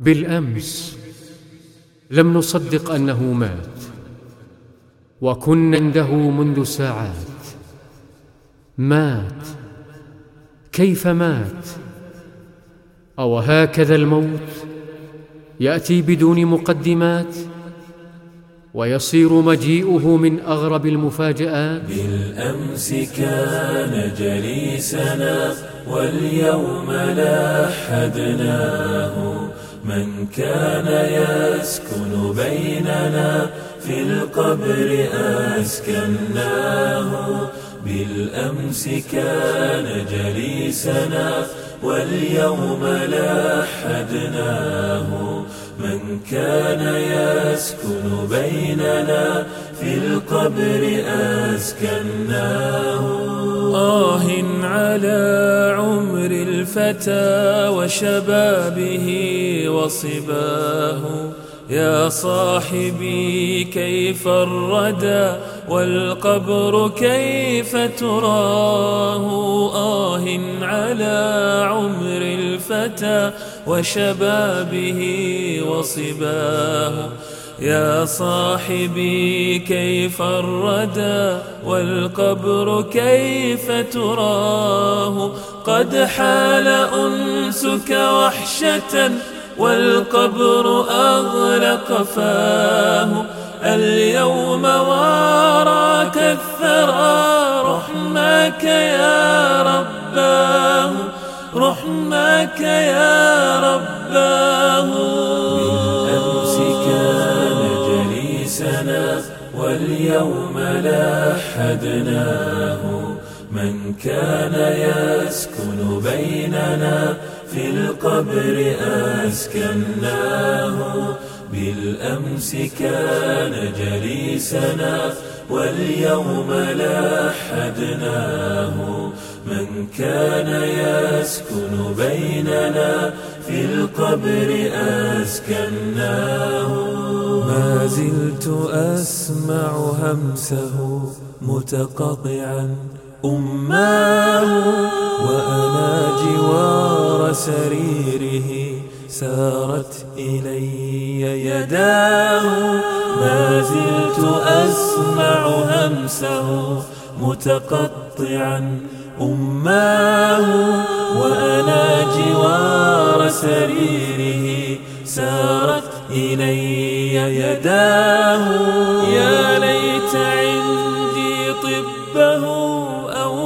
بالأمس لم نصدق أنه مات وكنا عنده منذ ساعات. مات. كيف مات؟ أو هكذا الموت؟ يأتي بدون مقدمات؟ ويصير مجيئه من أغرب المفاجآت؟ بالأمس كان جليسنا واليوم لاحدناه. من كان يسكن بيننا في القبر أسكناه. بالأمس كان جليسنا واليوم لحدناه من كان يسكن بيننا في القبر أسكناه. آه على الفتى وشبابه وصباه. يا صاحبي كيف الردى؟ والقبر كيف تراه؟ آه على عمر الفتى وشبابه وصباه. يا صاحبي كيف الردى والقبر كيف تراه؟ قد حال أنسك وحشة والقبر أغلق فاه. اليوم واراك الثرى رحمك يا رباه. رحمك يا رباه. بالأمس كان جليسنا واليوم لحدناه من كان يسكن بيننا في القبر أسكناه. بالأمس كان جليسنا واليوم لحدناه من كان يسكن بيننا في القبر أسكناه. ما زلت أسمع همسه متقطعا أماه وأنا جوار سريره سارت إلي يداه. ما زلت أسمع همسه متقطعا أماه. وأنا جوار سريره سارت إلي يداه. يا